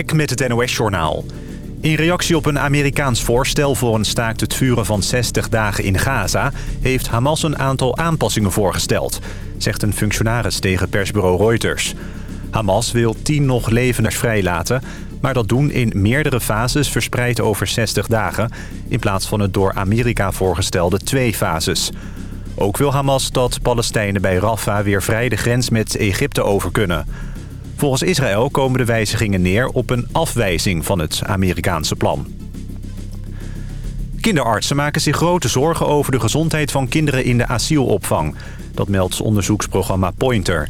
Ik met het NOS-journaal. In reactie op een Amerikaans voorstel voor een staakt het vuren van 60 dagen in Gaza... heeft Hamas een aantal aanpassingen voorgesteld, zegt een functionaris tegen persbureau Reuters. Hamas wil 10 nog leveners vrijlaten, maar dat doen in meerdere fases verspreid over 60 dagen... in plaats van het door Amerika voorgestelde twee fases. Ook wil Hamas dat Palestijnen bij Rafah weer vrij de grens met Egypte over kunnen... Volgens Israël komen de wijzigingen neer op een afwijzing van het Amerikaanse plan. Kinderartsen maken zich grote zorgen over de gezondheid van kinderen in de asielopvang. Dat meldt onderzoeksprogramma Pointer.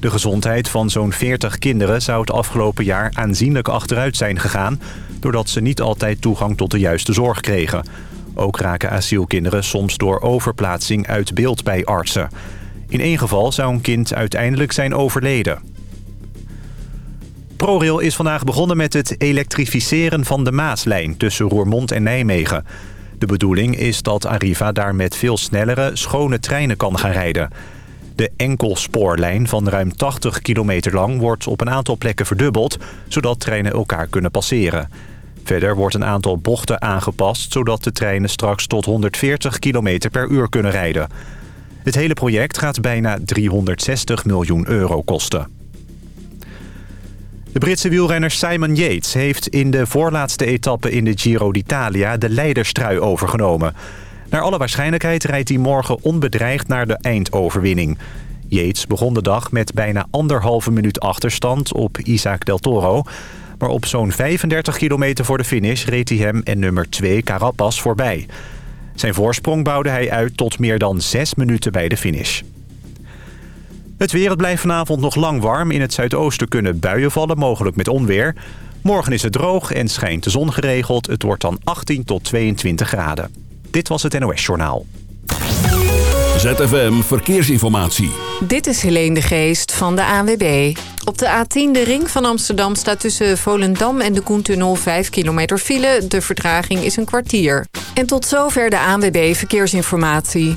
De gezondheid van zo'n 40 kinderen zou het afgelopen jaar aanzienlijk achteruit zijn gegaan... doordat ze niet altijd toegang tot de juiste zorg kregen. Ook raken asielkinderen soms door overplaatsing uit beeld bij artsen. In één geval zou een kind uiteindelijk zijn overleden. ProRail is vandaag begonnen met het elektrificeren van de Maaslijn tussen Roermond en Nijmegen. De bedoeling is dat Arriva daar met veel snellere, schone treinen kan gaan rijden. De enkelspoorlijn van ruim 80 kilometer lang wordt op een aantal plekken verdubbeld... zodat treinen elkaar kunnen passeren. Verder wordt een aantal bochten aangepast... zodat de treinen straks tot 140 km per uur kunnen rijden. Het hele project gaat bijna 360 miljoen euro kosten. De Britse wielrenner Simon Yates heeft in de voorlaatste etappe in de Giro d'Italia de leiderstrui overgenomen. Naar alle waarschijnlijkheid rijdt hij morgen onbedreigd naar de eindoverwinning. Yates begon de dag met bijna anderhalve minuut achterstand op Isaac del Toro. Maar op zo'n 35 kilometer voor de finish reed hij hem en nummer 2 Carapaz voorbij. Zijn voorsprong bouwde hij uit tot meer dan 6 minuten bij de finish. Het weer het blijft vanavond nog lang warm. In het zuidoosten kunnen buien vallen, mogelijk met onweer. Morgen is het droog en schijnt de zon geregeld. Het wordt dan 18 tot 22 graden. Dit was het NOS Journaal. ZFM Verkeersinformatie. Dit is Helene de Geest van de ANWB. Op de A10, de ring van Amsterdam, staat tussen Volendam en de Koentunnel 5 kilometer file. De vertraging is een kwartier. En tot zover de ANWB Verkeersinformatie.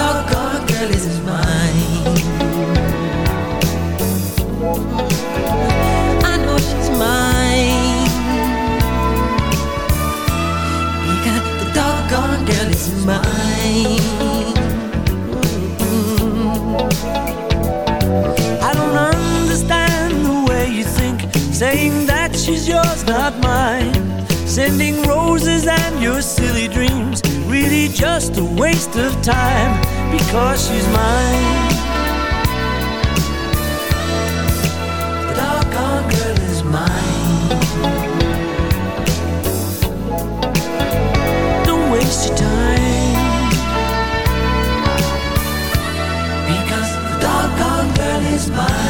doggone girl is mine I know she's mine Because the doggone girl is mine. I don't understand the way you think, saying that she's yours, not mine. Sending roses and your silly dreams, really just a waste of time because she's mine. The doggone girl is mine. Don't waste your time. Because the doggone girl is mine.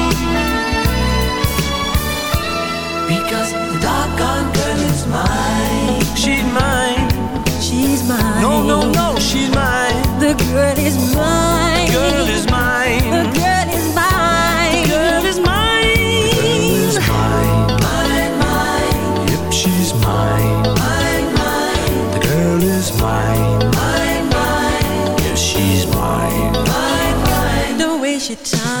Mine. No, no, no, she's mine. The girl is mine. The Girl is mine. The mine. girl is mine. The girl is mine. Mine, mine, Yep, she's mine. mine, mine, The girl is mine. mine, mine, Yes, she's mine. mine, mine. Don't waste your time.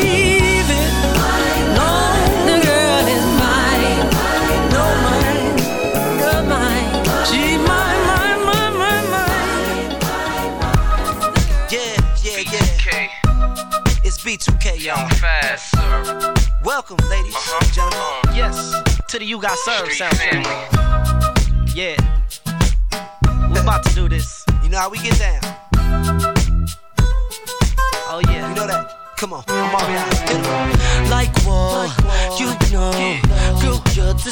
and gentlemen. Yes, to the You Got Served sound family. Yeah. We're about to do this. You know how we get down. Oh, yeah. You know that. Come on, I'm out. Get 'em. Like what? You know, girl, you're the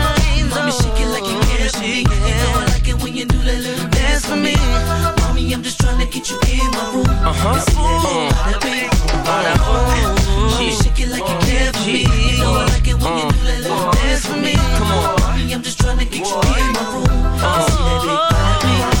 Mommy, shake it like you care for me. You know I like it when you do that little dance for me. Mommy, I'm just trying to get you in my room. Uh-huh. And see that big bada bing, bada boom. Mommy, shake it like you care for me. You know I like it when you do that little dance for me. Come on. Mommy, I'm just trying to get you in my room. And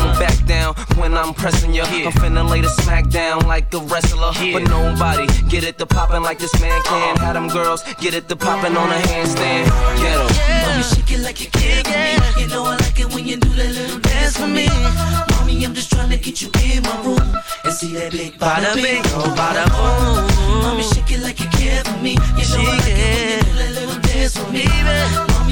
Don't back down when I'm pressing you. I'm finna lay the smack down like a wrestler. But nobody get it to poppin' like this man can. Had them girls get it to poppin' on a handstand. Get 'em. Mommy, shake it like you care for me. You know I like it when you do that little dance for me. Mommy, I'm just trying to get you in my room and see that big bada bing, oh bada boom. Mommy, shake it like you care for me. You know I like it when you do that little dance for me.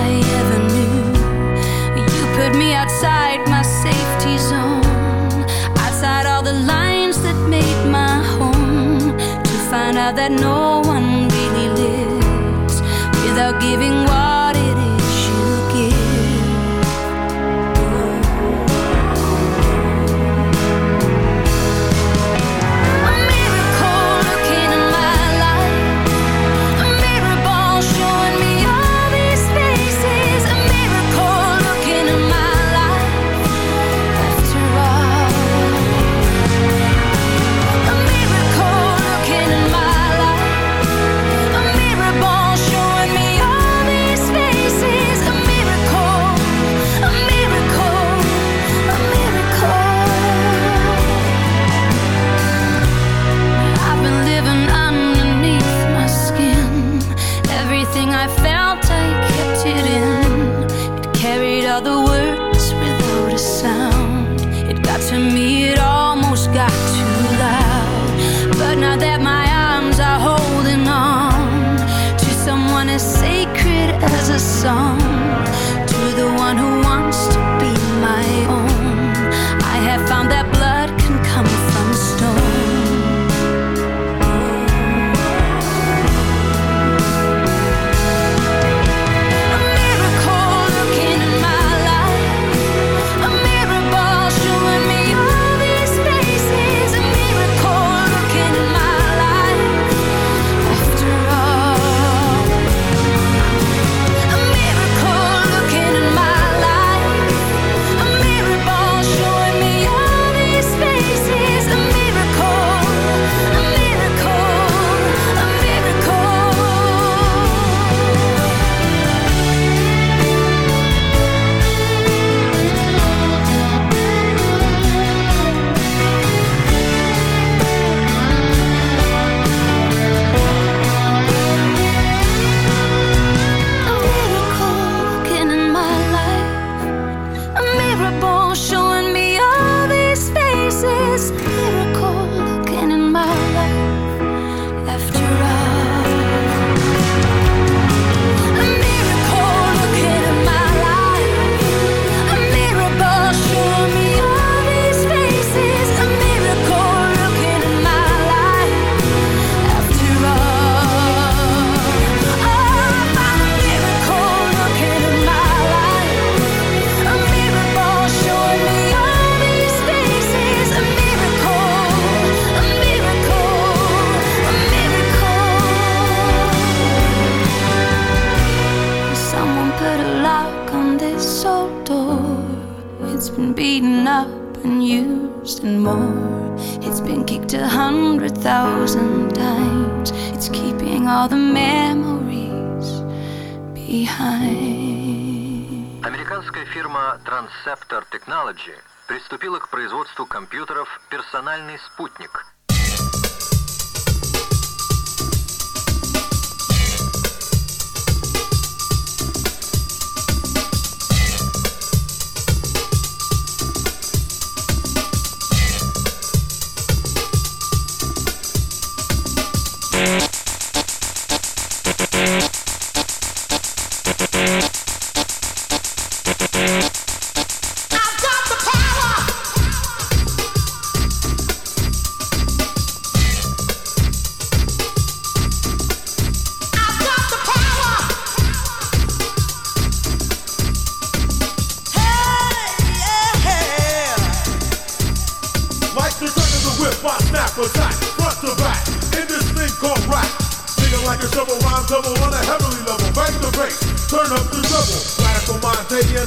I ever knew. You put me outside my safety zone, outside all the lines that made my home. To find out that no one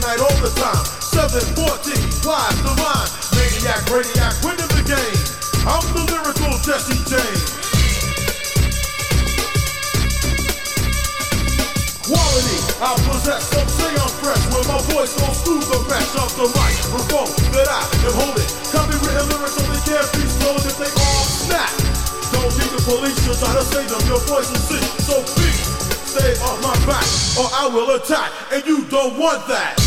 night, all the time. 714, wise, divine. Maniac, radiac, winning the game. I'm the lyrical Jesse James. Quality, I possess, some say I'm fresh When my voice goes through the mesh of the microphone That I am holding Copywritten lyrics only can't be stolen if they all snap Don't need the police to try to save them, your voice will sing So please, stay off my back Or I will attack, and you don't want that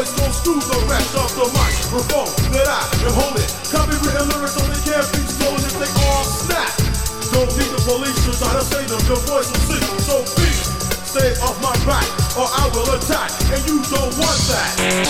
voice goes through the rest of the microphone That I am holding Copywritten lyrics only can't be stolen if they all snap Don't need the police to try to say them, your voice will sing So be stay off my back Or I will attack, and you don't want that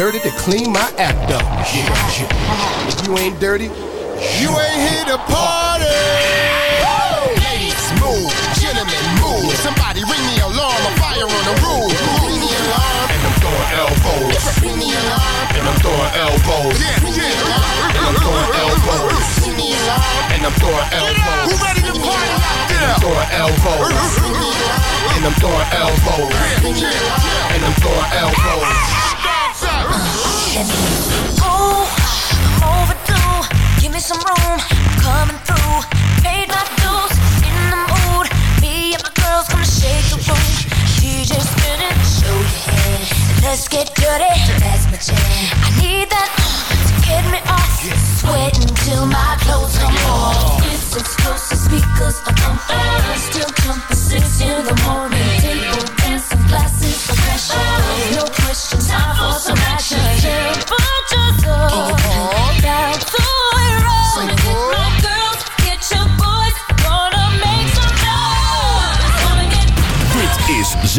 Dirty to clean my act up. If you ain't dirty, you ain't here to party. Ladies, move. Gentlemen, move. Somebody ring the alarm. A fire on the roof. Ring the alarm. And I'm throwing elbows. Ring the alarm. And I'm throwing elbows. Yeah, yeah. And I'm throwing elbows. Ring the alarm. And I'm throwing elbows. Who ready to party I'm throwing elbows. And I'm throwing elbows. And I'm throwing elbows. Oh, overdue. Give me some room. I'm coming through. Paid my dues. In the mood. Me and my girls gonna shake the room. DJ spinning. Show your head. Let's get dirty. That's my jam. I need that to get me off. Sweating till my clothes come off. It's explosive speakers are pumping. Still jumping six in the morning. Table dancing, glasses of. No question, time for some action.